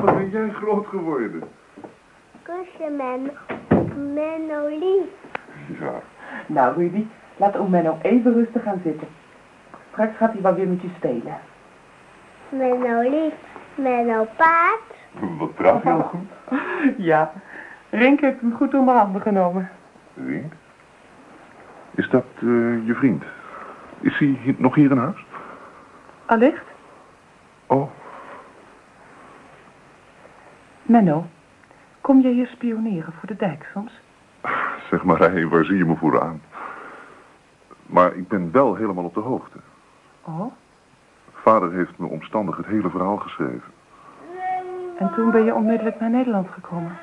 wat ben jij groot geworden? Kusje Menno. Menno lief. Ja, Nou, Rudy, laat oom Menno even rustig gaan zitten. Straks gaat hij wel weer met je spelen. Menno lief. Menno paard. wat praat je al goed? Ja, Rink heeft hem goed onder handen genomen. Rink? Is dat eh, je vriend? Is hij hi- nog hier in huis? Allicht? Menno, kom jij hier spioneren voor de dijk soms? zeg maar, hey, waar zie je me voor aan? Maar ik ben wel helemaal op de hoogte. Oh, Vader heeft me omstandig het hele verhaal geschreven. en toen ben je onmiddellijk naar Nederland gekomen.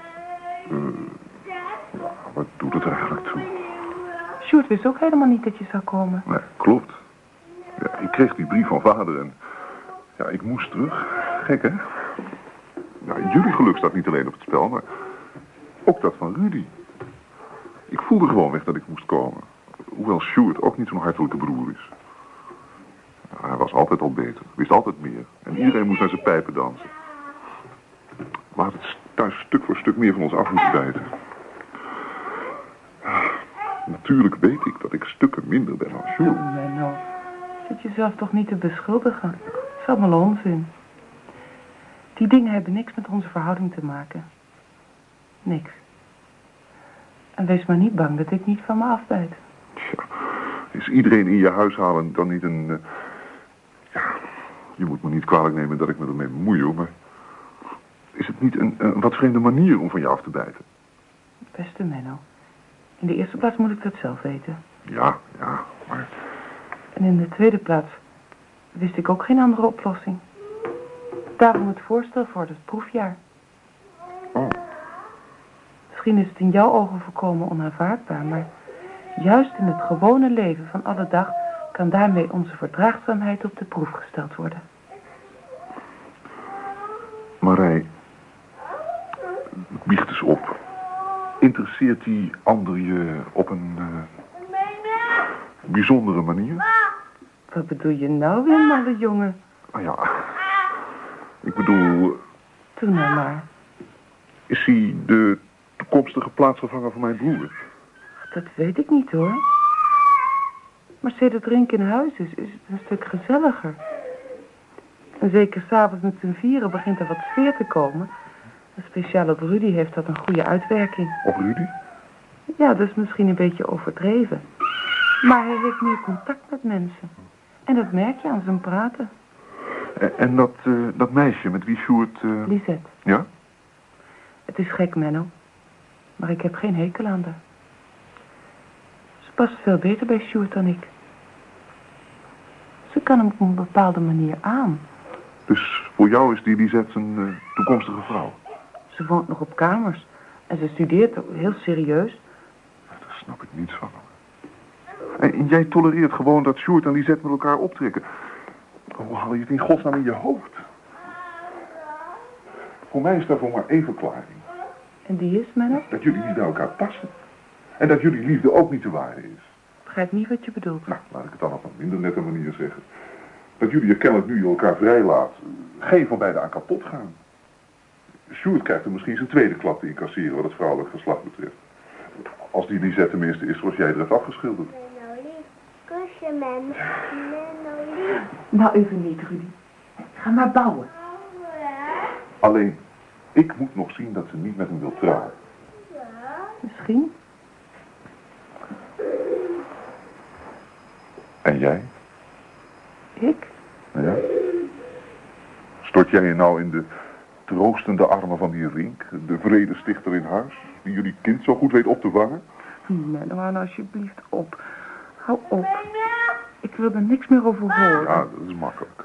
Wat doet het er eigenlijk toe? Sjoerd wist ook helemaal niet dat je zou komen. Nee, klopt. Ja, ik kreeg die brief van vader en... Ja, ik moest terug. Gek, hè? Nou, jullie geluk staat niet alleen op het spel, maar... Ook dat van Rudy. Ik voelde gewoon weg dat ik moest komen. Hoewel Sjoerd ook niet zo'n hartelijke broer is. Hij was altijd al beter. Wist altijd meer. En iedereen moest naar zijn pijpen dansen. We hadden het thuis stuk voor stuk meer van ons af moeten bijten. Natuurlijk weet ik dat ik stukken minder ben dan Sjoerd. Oh, Menno, zit jezelf toch niet te beschuldigen? Het is allemaal onzin. Die dingen hebben niks met onze verhouding te maken. Niks. En wees maar niet bang dat ik niet van me afbijt. Tja, is iedereen in je huishouden dan niet een... eh, ja, je moet me niet kwalijk nemen dat ik me ermee bemoei, hoor, maar... Is het niet een, een wat vreemde manier om van je af te bijten? Beste Menno, in de eerste plaats moet ik dat zelf weten. Ja, ja, maar... En in de tweede plaats wist ik ook geen andere oplossing. Daarom het voorstel voor het proefjaar. Oh, Misschien is het in jouw ogen volkomen onaanvaardbaar, maar juist in het gewone leven van alle dag kan daarmee onze verdraagzaamheid op de proef gesteld worden. Marij... Biecht eens op. Interesseert die ander je op een... eh, bijzondere manier? Wat bedoel je nou weer, malle jongen? Ah ja... Ik bedoel, Doe nou maar. is hij de toekomstige plaatsvervanger van mijn broer? Dat weet ik niet hoor. Maar het drinken in huis is, is het een stuk gezelliger. En zeker s'avonds met z'n vieren begint er wat sfeer te komen. En speciaal op Rudy heeft dat een goede uitwerking. Of Rudy? Ja, dat is misschien een beetje overdreven. Maar hij heeft meer contact met mensen. En dat merk je aan zijn praten. En, en dat, eh, dat meisje met wie Sjoerd... eh, Lisette, ja? het is gek, Menno. Maar ik heb geen hekel aan haar. Ze past veel beter bij Sjoerd dan ik. Ze kan hem op een bepaalde manier aan. Dus voor jou is die Lisette een eh, toekomstige vrouw? Ze woont nog op kamers. En ze studeert heel serieus. Daar snap ik niets van. En jij tolereert gewoon dat Sjoerd en Lisette met elkaar optrekken. Hoe haal je het in godsnaam in je hoofd? Voor mij is daarvoor maar één verklaring. En die is, Menno? Dat jullie niet bij elkaar passen. En dat jullie liefde ook niet te waarde is. Ik begrijp niet wat je bedoelt. Nou, laat ik het dan op een minder nette manier zeggen. Dat jullie je kennelijk nu elkaar vrijlaat. Geen van beiden aan kapot gaan. Sjoerd krijgt er misschien zijn tweede klap te incasseren wat het vrouwelijk geslacht betreft. Als die Lisette tenminste is zoals jij er hebt afgeschilderd. Menno lief. Kusje Menno. Nou, even niet, Rudy. Ga maar bouwen. Alleen, ik moet nog zien dat ze niet met hem wil trouwen. Misschien. En jij? Ik? Ja? Stort jij je nou in de troostende armen van die Rink, de vredestichter in huis, die jullie kind zo goed weet op te vangen? Hou nou alsjeblieft op. Hou op. Ik wil er niks meer over horen. Ja, dat is makkelijk.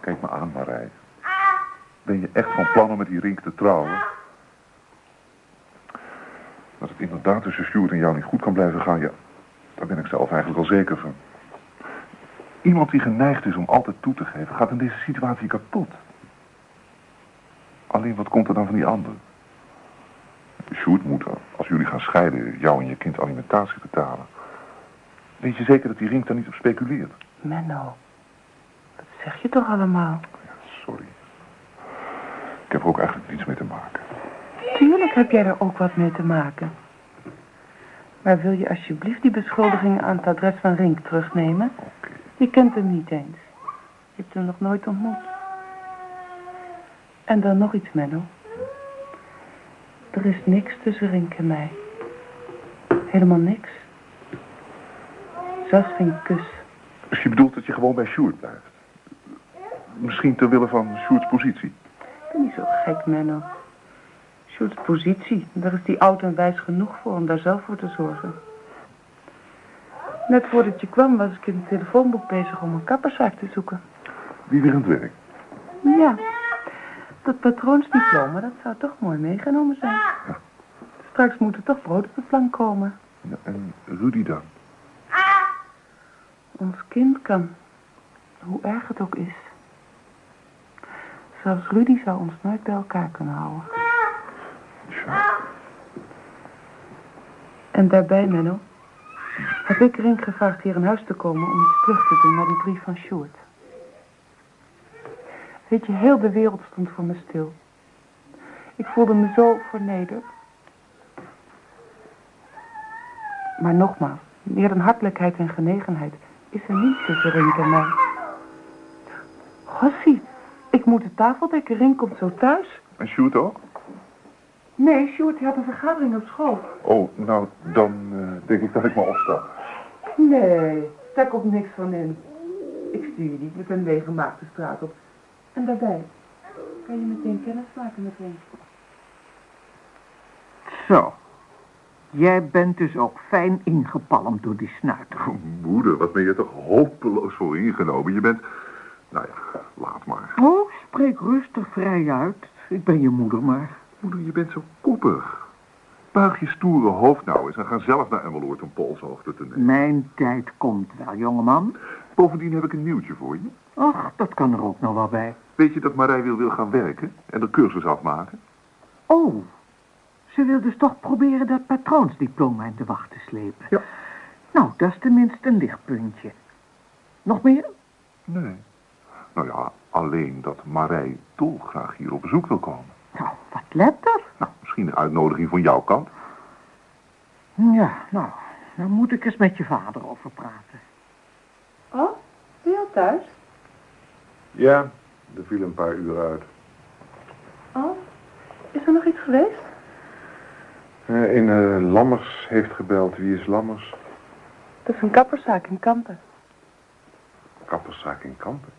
Kijk me aan, Marij. Ben je echt van plan om met die Rink te trouwen? Dat het inderdaad tussen Sjoerd en jou niet goed kan blijven gaan, ja, daar ben ik zelf eigenlijk al zeker van. Iemand die geneigd is om altijd toe te geven, gaat in deze situatie kapot. Alleen wat komt er dan van die ander? Sjoerd moet, als jullie jullie gaan scheiden, jou en je kind alimentatie betalen. Weet je zeker dat die Rink daar niet op speculeert? Menno, wat zeg je toch allemaal? Sorry. Ik heb er ook eigenlijk niets mee te maken. Tuurlijk heb jij er ook wat mee te maken. Maar wil je alsjeblieft die beschuldigingen aan het adres van Rink terugnemen? Oké. Je kent hem niet eens. Je hebt hem nog nooit ontmoet. En dan nog iets, Menno. Er is niks tussen Rink en mij. Helemaal niks. Zelfs geen kus. Dus je bedoelt dat je gewoon bij Sjoerd blijft? Misschien ter wille van Sjoerds positie? Ik ben niet zo gek, Menno. Sjoerd's positie, daar is die oud en wijs genoeg voor om daar zelf voor te zorgen. Net voordat je kwam was ik in het telefoonboek bezig om een kapperszaak te zoeken. Wie weer aan het werk? Ja, dat patroonsdiploma, dat zou toch mooi meegenomen zijn. Straks moet er toch brood op de plank komen. Ja, en Rudy dan? Ons kind kan, hoe erg het ook is. Zelfs Rudy zou ons nooit bij elkaar kunnen houden. En daarbij, Menno, heb ik Rink gevraagd hier in huis te komen om iets terug te doen naar die brief van Sjoerd. Weet je, heel de wereld stond voor me stil. Ik voelde me zo vernederd. Maar nogmaals, meer dan hartelijkheid en genegenheid is er niet tussen Rink en mij. Gossie, ik moet de tafel dekken. Rink komt zo thuis. en Sjoerd ook? Nee, Sjoerd, die had een vergadering op school. Oh, nou, dan eh, denk ik dat ik maar opsta. Nee, daar komt niks van in. Ik stuur je niet met een leeggemaakte straat op. En daarbij kan je meteen kennis maken met Rink. Zo. Jij bent dus ook fijn ingepalmd door die snuiter. Oh, moeder, wat ben je toch hopeloos voor ingenomen? Je bent... Nou ja, laat maar. Oh, spreek rustig vrij uit. Ik ben je moeder maar. Moeder, je bent zo koppig. Buig je stoere hoofd nou eens en ga zelf naar Emmeloord om polshoogte te nemen. Mijn tijd komt wel, jongeman. Bovendien heb ik een nieuwtje voor je. Ach, dat kan er ook nog wel bij. Weet je dat Marij wil, wil gaan werken en de cursus afmaken? Oh, ze wil dus toch proberen dat patroonsdiploma in te wachten slepen. Ja. Nou, dat is tenminste een lichtpuntje. Nog meer? Nee. Nou ja, alleen dat Marij dolgraag hier op bezoek wil komen. Nou, wat letter. Nou, misschien een uitnodiging van jouw kant. Ja, nou, dan moet ik eens met je vader over praten. Oh, ben je al thuis? Ja, er viel een paar uur uit. Oh, is er nog iets geweest? Eh, in eh, Lammers heeft gebeld. Wie is Lammers? Dat is een kapperszaak in Kampen. Kapperszaak in Kampen.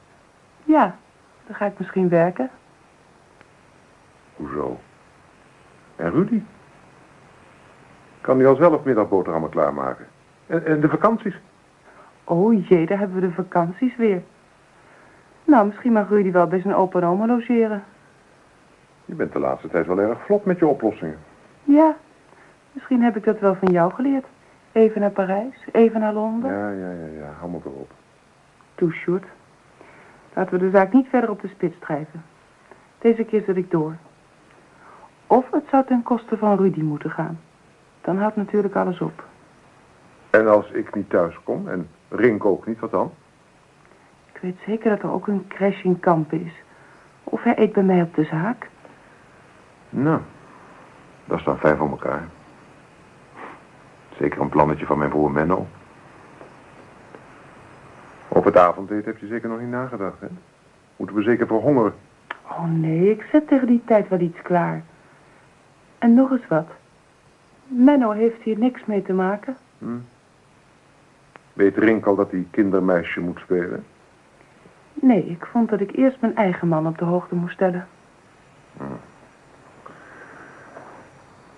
Ja, dan ga ik misschien werken. Hoezo? En Rudy? Kan hij al zelf middagboterhammen klaarmaken? En, en de vakanties? Oh jee, daar hebben we de vakanties weer. Nou, misschien mag Rudy wel bij zijn opa en oma logeren. Je bent de laatste tijd wel erg vlot met je oplossingen. Ja, misschien heb ik dat wel van jou geleerd. Even naar Parijs, even naar Londen. Ja, ja, ja, ja. Hou me erop. Toe, Sjoerd. Laten we de zaak niet verder op de spits drijven. Deze keer zet ik door. Of het zou ten koste van Rudy moeten gaan. Dan houdt natuurlijk alles op. En als ik niet thuis kom en Rink ook niet, wat dan? Ik weet zeker dat er ook een crash in kampen is. Of hij eet bij mij op de zaak. Nou, dat is dan fijn voor elkaar. Zeker een plannetje van mijn broer Menno. Over het avondeten heb je zeker nog niet nagedacht, hè? Moeten we zeker verhongeren? Oh nee, ik zet tegen die tijd wel iets klaar. En nog eens wat. Menno heeft hier niks mee te maken. Hm? Weet Rink al dat hij kindermeisje moet spelen? Nee, ik vond dat ik eerst mijn eigen man op de hoogte moest stellen.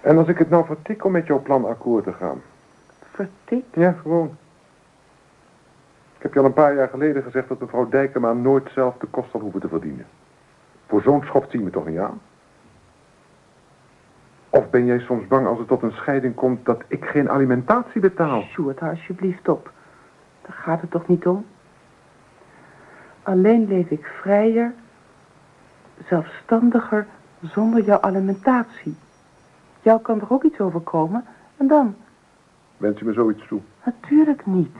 En als ik het nou vertik om met jouw plan akkoord te gaan? Ja, gewoon. Ik heb je al een paar jaar geleden gezegd dat mevrouw Dijkema nooit zelf de kost zal hoeven te verdienen. Voor zo'n schoft zie je me toch niet aan? Of ben jij soms bang als het tot een scheiding komt dat ik geen alimentatie betaal? Sjoerd, hou alsjeblieft op. Daar gaat het toch niet om? Alleen leef ik vrijer, zelfstandiger, zonder jouw alimentatie. Jou kan er ook iets overkomen En dan? Wens je me zoiets toe? Natuurlijk niet.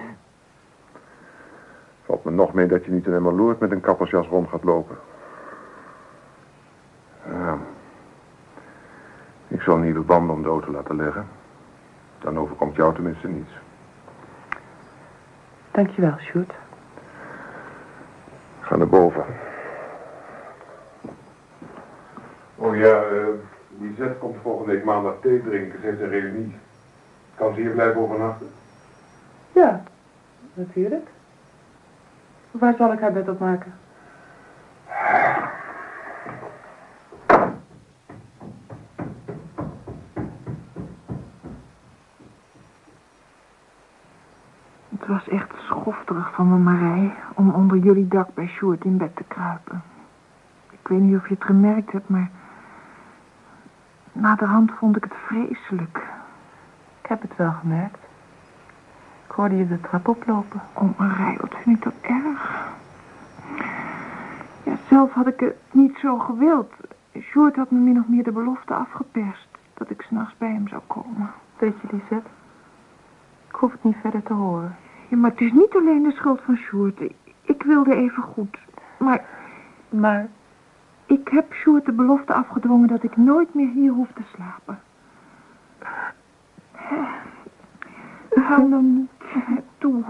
Valt me nog mee dat je niet in een loord met een kappersjas rond gaat lopen. Ja. Ik zal nieuwe banden om de auto laten leggen. Dan overkomt jou tenminste niets. Dankjewel, Sjoerd. Ga naar boven. Oh ja, uh, Lisette komt volgende week maandag thee drinken. Ze heeft een reunie. Kan ze hier blijven overnachten? Ja, natuurlijk. Waar zal ik haar bed op maken? Het was echt schofterig van me, Marij, om onder jullie dak bij Sjoerd in bed te kruipen. Ik weet niet of je het gemerkt hebt, maar... Naderhand vond ik het vreselijk. Ik heb het wel gemerkt. Ik hoorde je de trap oplopen. Oh, Marij, wat vind ik dat erg. Ja, zelf had ik het niet zo gewild. Sjoerd had me min of meer de belofte afgeperst... dat ik s'nachts bij hem zou komen. Weet je, Lisette? Ik hoef het niet verder te horen. Ja, maar het is niet alleen de schuld van Sjoerd. Ik wilde even goed. Maar... Maar? Ik heb Sjoerd de belofte afgedwongen dat ik nooit meer hier hoef te slapen. Hou nou niet toe.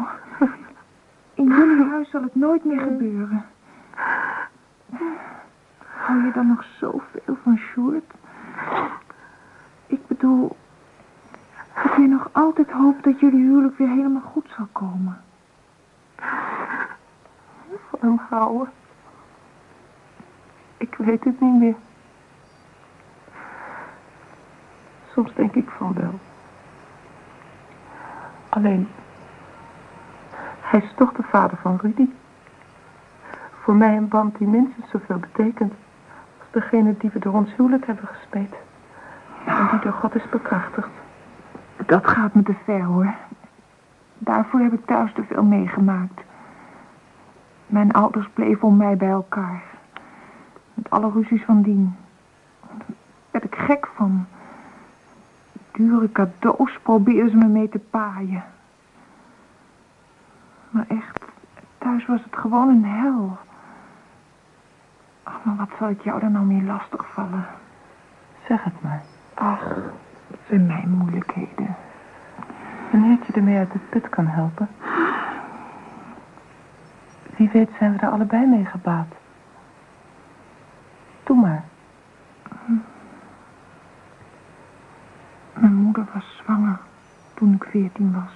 In jullie huis zal het nooit meer gebeuren. Hou je dan nog zoveel van Sjoerd? Ik bedoel, heb je nog altijd hoop dat jullie huwelijk weer helemaal goed zal komen? Van hem houden? Ik weet het niet meer. Soms denk ik van wel. Alleen, hij is toch de vader van Rudy. Voor mij een band die minstens zoveel betekent als degene die we door ons huwelijk hebben gesmeed. En die door God is bekrachtigd. Dat gaat me te ver, hoor. Daarvoor heb ik thuis te veel meegemaakt. Mijn ouders bleven om mij bij elkaar. Met alle ruzies van dien. Daar werd ik gek van. Dure cadeaus probeerden ze me mee te paaien. Maar echt, thuis was het gewoon een hel. Ach, maar wat zal ik jou dan nou meer lastig vallen? Zeg het maar. Ach, het zijn mijn moeilijkheden. Wanneer je ermee uit de put kan helpen. Wie weet zijn we er allebei mee gebaat. Doe maar. Mijn moeder was zwanger toen ik veertien was.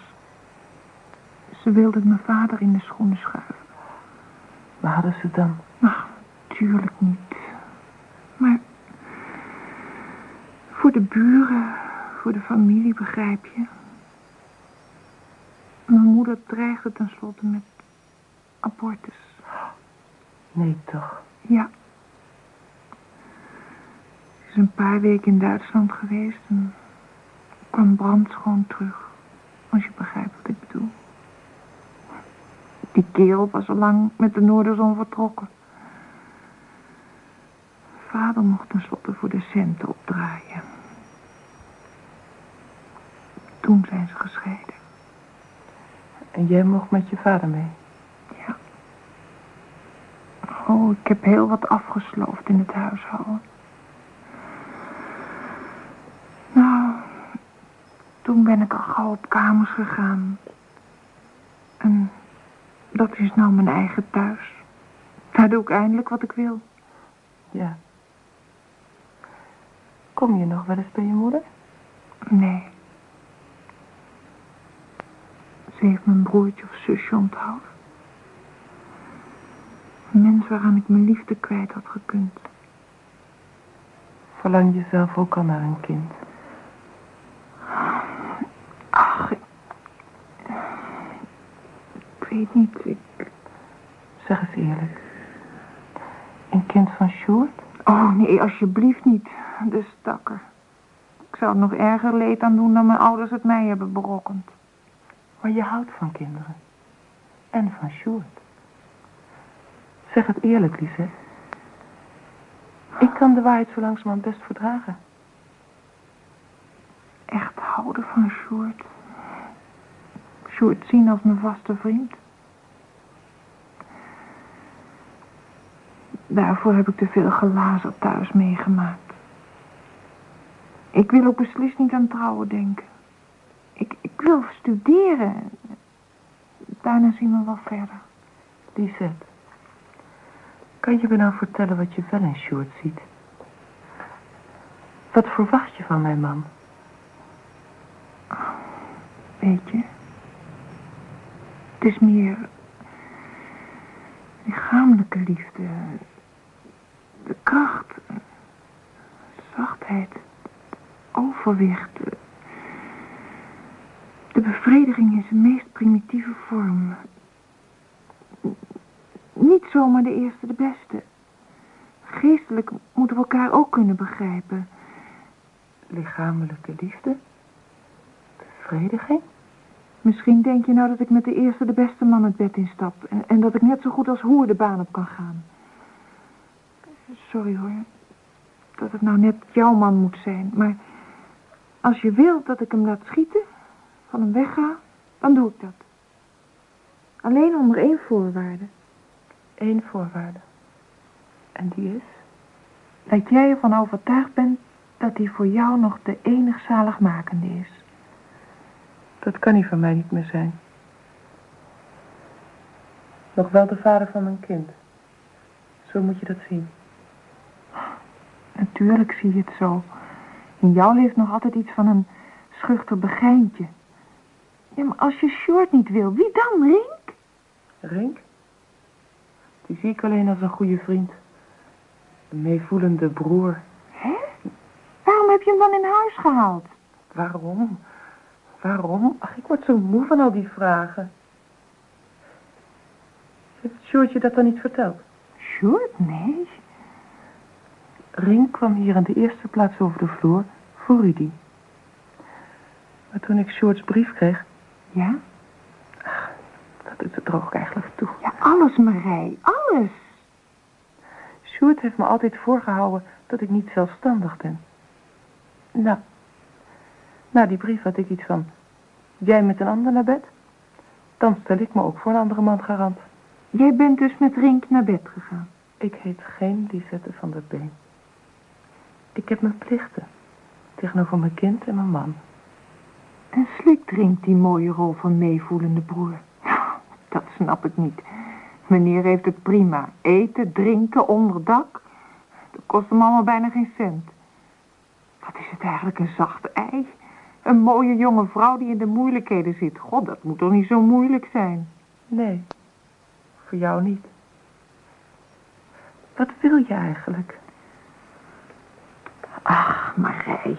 Ze wilde mijn vader in de schoenen schuiven. Waar hadden ze dan? Ach, tuurlijk niet. Maar voor de buren, voor de familie, begrijp je. Mijn moeder dreigde tenslotte met abortus. Nee, toch? Ja. Ze is een paar weken in Duitsland geweest en kwam brandschoon terug. Als je begrijpt wat ik bedoel. Die kerel was al lang met de Noorderzon vertrokken. Vader mocht tenslotte voor de centen opdraaien. Toen zijn ze gescheiden. En jij mocht met je vader mee? Ja. Oh, ik heb heel wat afgesloofd in het huishouden. Nou, toen ben ik al gauw op kamers gegaan. En dat is nou mijn eigen thuis. Daar doe ik eindelijk wat ik wil. Ja. Kom je nog wel eens bij je moeder? Nee. Ze heeft mijn broertje of zusje onthouden. Een mens waaraan ik mijn liefde kwijt had gekund. Verlang je zelf ook al naar een kind? Ach, ik... ik weet niet, ik... Zeg eens eerlijk. Een kind van Sjoerd? Oh, nee, alsjeblieft niet. De stakker. Ik zou er nog erger leed aan doen dan mijn ouders het mij hebben berokkend. Maar je houdt van kinderen. En van Sjoerd. Zeg het eerlijk, Lisette. Ik kan de waarheid zo langzamerhand best verdragen. echt houden van Sjoerd. Sjoerd zien als mijn vaste vriend. Daarvoor heb ik te veel glazen thuis meegemaakt. Ik wil ook beslist niet aan trouwen denken. Ik, ik wil studeren. Daarna zien we wel verder. Lisette, kan je me nou vertellen wat je wel in Sjoerd ziet? Wat verwacht je van mijn man? Weet je, het is meer lichamelijke liefde. De kracht, zachtheid, overwicht. De bevrediging in zijn meest primitieve vorm. Niet zomaar de eerste de beste. Geestelijk moeten we elkaar ook kunnen begrijpen. Lichamelijke liefde? Bevrediging? Misschien denk je nou dat ik met de eerste de beste man het bed instap... En, en dat ik net zo goed als hoer de baan op kan gaan. Sorry hoor, dat het nou net jouw man moet zijn. Maar als je wilt dat ik hem laat schieten, van hem wegga, dan doe ik dat. Alleen onder één voorwaarde. Eén voorwaarde. En die is? Dat jij ervan overtuigd bent dat hij voor jou nog de enig zaligmakende is. Dat kan hij van mij niet meer zijn. Nog wel de vader van mijn kind. Zo moet je dat zien. Natuurlijk zie je het zo. In jou leeft nog altijd iets van een schuchter begijntje. Ja, maar als je Short niet wil, wie dan, Rink? Rink? Die zie ik alleen als een goede vriend. Een meevoelende broer. Hè? Waarom heb je hem dan in huis gehaald? Waarom? Waarom? Ach, ik word zo moe van al die vragen. Heeft Sjoerd je dat dan niet verteld? Short? Nee. Rink kwam hier in de eerste plaats over de vloer voor Rudy. Maar toen ik Sjoerd's brief kreeg... Ja? Ach, dat doet het er ook eigenlijk toe. Ja, alles, Marij. Alles. Sjoerd heeft me altijd voorgehouden dat ik niet zelfstandig ben. Nou, na die brief had ik iets van... Jij met een ander naar bed? Dan stel ik me ook voor een andere man garant. Jij bent dus met Rink naar bed gegaan? Ik heet geen Lisette van der Been. Ik heb mijn plichten. Tegenover mijn kind en mijn man. En slikt Rink die mooie rol van meevoelende broer? Dat snap ik niet. Meneer heeft het prima. Eten, drinken, onderdak. Dat kost hem allemaal bijna geen cent. Wat is het eigenlijk een zacht ei? Een mooie jonge vrouw die in de moeilijkheden zit. God, dat moet toch niet zo moeilijk zijn? Nee, voor jou niet. Wat wil je eigenlijk? Ach, Marij.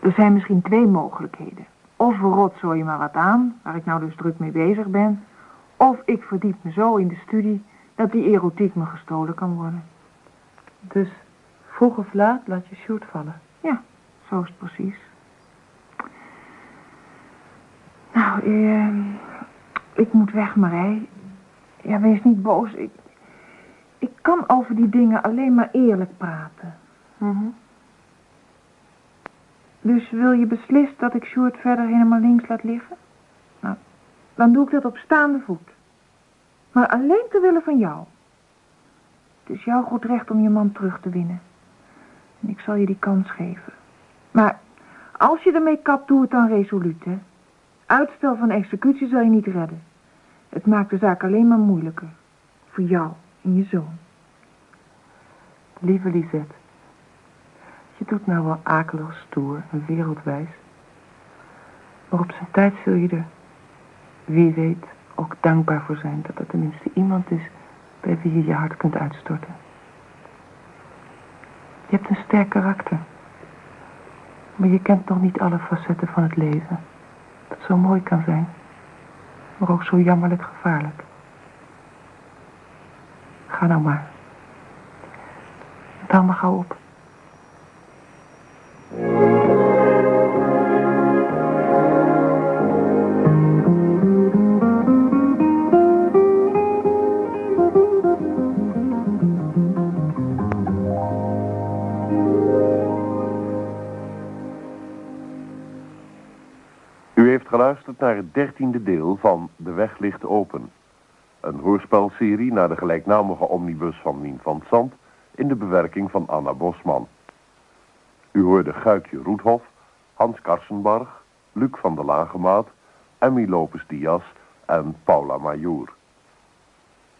Er zijn misschien twee mogelijkheden. Of we rotzooien maar wat aan, waar ik nou dus druk mee bezig ben. Of ik verdiep me zo in de studie dat die erotiek me gestolen kan worden. Dus vroeg of laat laat je shoot vallen. Ja, zo is het precies. Nou, eh, ik moet weg, Marij. Ja, wees niet boos. Ik, ik kan over die dingen alleen maar eerlijk praten. Mhm. Dus wil je beslist dat ik Sjoerd verder helemaal links laat liggen? Nou, dan doe ik dat op staande voet. Maar alleen te willen van jou. Het is jouw goed recht om je man terug te winnen. En ik zal je die kans geven. Maar als je ermee kapt, doe het dan resoluut, hè. Uitstel van executie zal je niet redden. Het maakt de zaak alleen maar moeilijker. Voor jou en je zoon. Lieve Lisette. Je doet nou wel akelig stoer en wereldwijs. Maar op zijn tijd zul je er, wie weet, ook dankbaar voor zijn dat er tenminste iemand is bij wie je je hart kunt uitstorten. Je hebt een sterk karakter. Maar je kent nog niet alle facetten van het leven. Dat zo mooi kan zijn. Maar ook zo jammerlijk gevaarlijk. Ga nou maar. Tel me gauw op. geluisterd naar het dertiende deel van De Weg ligt open. Een hoorspelserie naar de gelijknamige omnibus van Mien van Zand in de bewerking van Anna Bosman. U hoorde Guikje Roethof, Hans Karsenbarg, Luc van der Lagemaat, Emmy Lopes Diaz en Paula Majour.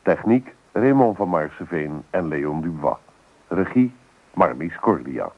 Techniek Raymond van Maarseveen en Leon Dubois. Regie Marlies Cordia.